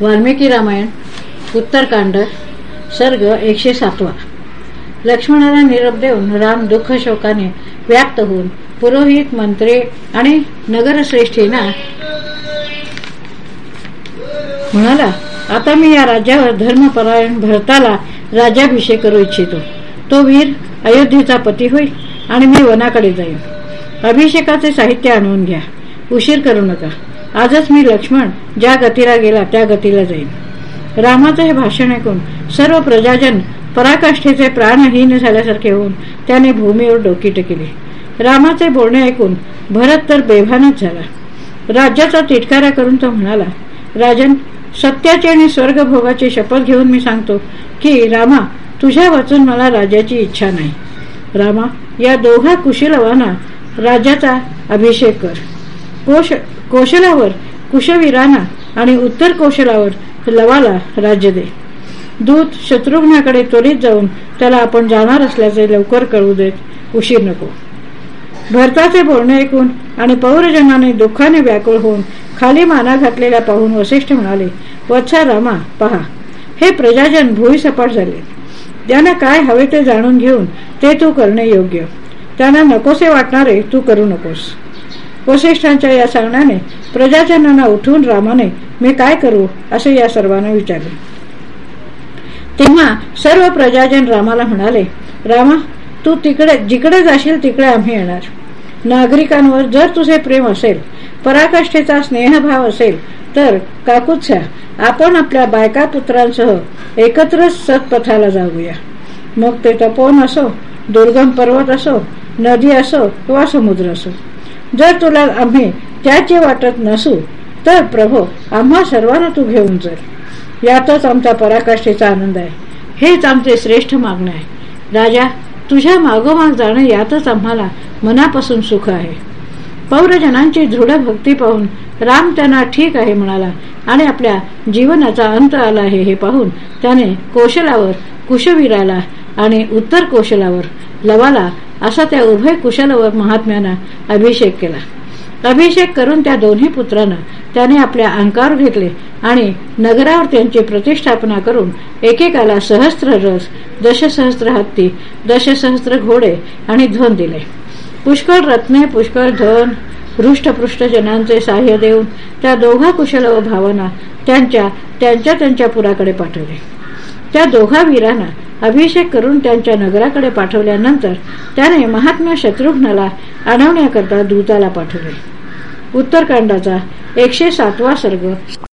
वाल्मिकी रामायण उत्तरकांड सर्ग एकशे सातवा. लक्ष्मणाला निरोप देऊन राम दुःख शोकाने व्याप्त होऊन पुरोहित मंत्री आणि नगरश्रेष्ठींना म्हणाला आता मी या राज्यावर धर्मपरायण भरताला राज्याभिषेक करू इच्छितो. तो वीर अयोध्येचा पती होईल आणि मी वनाकडे जाईन. अभिषेकाचे साहित्य आणून घ्या. उशीर करू नका. आजच मी लक्ष्मण ज्या गतीला गेला त्या गतीला जाईन. रामाचं हे भाषण ऐकून सर्व प्रजाजन पराकाष्ठेचे प्राणहीन झाल्यासारखे होऊन त्याने भूमीवर डोकी टेकली रामाचे बोलणे ऐकून भरत तर बेभानच झाला. राज्याचा तिटकारा करून तो म्हणाला राजन सत्याची आणि स्वर्गभोगाची शपथ घेऊन मी सांगतो की रामा तुझ्या वाचून मला राजाची इच्छा नाही. रामा या दोघा कुशीलवाना राज्याचा अभिषेक कर. कोश कौशलावर कुशवीराना आणि उत्तर कौशलावर लवाला राज्य दे. दूत शत्रुघ्नाकडे त्वरित जाऊन त्याला आपण जाणार असल्याचे लवकर कळू देत उशीर नको. भरताचे बोलणे ऐकून आणि पौरजनाने दुःखाने व्याकुळ होऊन खाली माना घातलेल्या पाहून वसिष्ठ म्हणाले वत्सा रामा पहा. हे प्रजाजन भुईसपाट झाले. त्यांना काय हवे ते जाणून घेऊन ते तू करणे योग्य. त्यांना नकोसे वाटणारे तू करू नकोस. वसिष्ठांच्या या सांगण्याने प्रजाजनांना उठून रामाने मी काय करू? असे या सर्वांना विचारले. तेव्हा सर्व प्रजाजन रामाला म्हणाले रामा तू तिकडे जिकडे जाशील तिकडे आम्ही येणार. नागरिकांवर जर तुझे प्रेम असेल पराकाष्ठेचा स्नेहभाव असेल तर काकुत्स्या आपण आपल्या बायका पुत्रांसह एकत्रच सतपथाला जाऊया. मग ते तपोवन असो दुर्गम पर्वत असो नदी असो किंवा समुद्र असो. जर तुला आम्ही त्याचे वाटत नसू तर प्रभो आम्हा सर्वांना तू घेऊन चल. यातच आमचा पराकाष्ठेचा आनंद आहे. हेच आमचे श्रेष्ठ मागणं आहे. राजा तुझ्या मागोमाग जाणं यातच आम्हाला मनापासून सुख आहे. पौरजनांची दृढ भक्ती पाहून राम त्यांना ठीक आहे म्हणाला आणि आपल्या जीवनाचा अंत आला आहे हे पाहून त्याने कौशलावर कुशवीराला आणि उत्तर कौशलावर लवाला असा त्या उभय कुशल व महात्म्यानं अभिषेक केला. अभिषेक करून त्या दोन्ही पुत्रांना त्याने आपल्या अंकार घेतले आणि नगरावर त्यांची प्रतिष्ठापना करून एकेकाला सहस्त्र रस दशसहस्त्र हत्ती दशसहस्त्र घोडे आणि ध्वन दिले. पुष्कळ रत्ने पुष्कळ धन हृष्टपृष्ट जनांचे सहाय्य देऊन त्या दोघा कुशल व भावांना त्यांच्या त्यांच्या त्यांच्या पुराकडे पाठवले. त्या दोघा वीरांना अभिषेक करून त्यांच्या नगराकडे पाठवल्यानंतर त्याने महात्मा शत्रुघ्नाला आणवण्याकरता दूताला पाठवले. उत्तरकांडाचा एकशे सातवा सर्ग.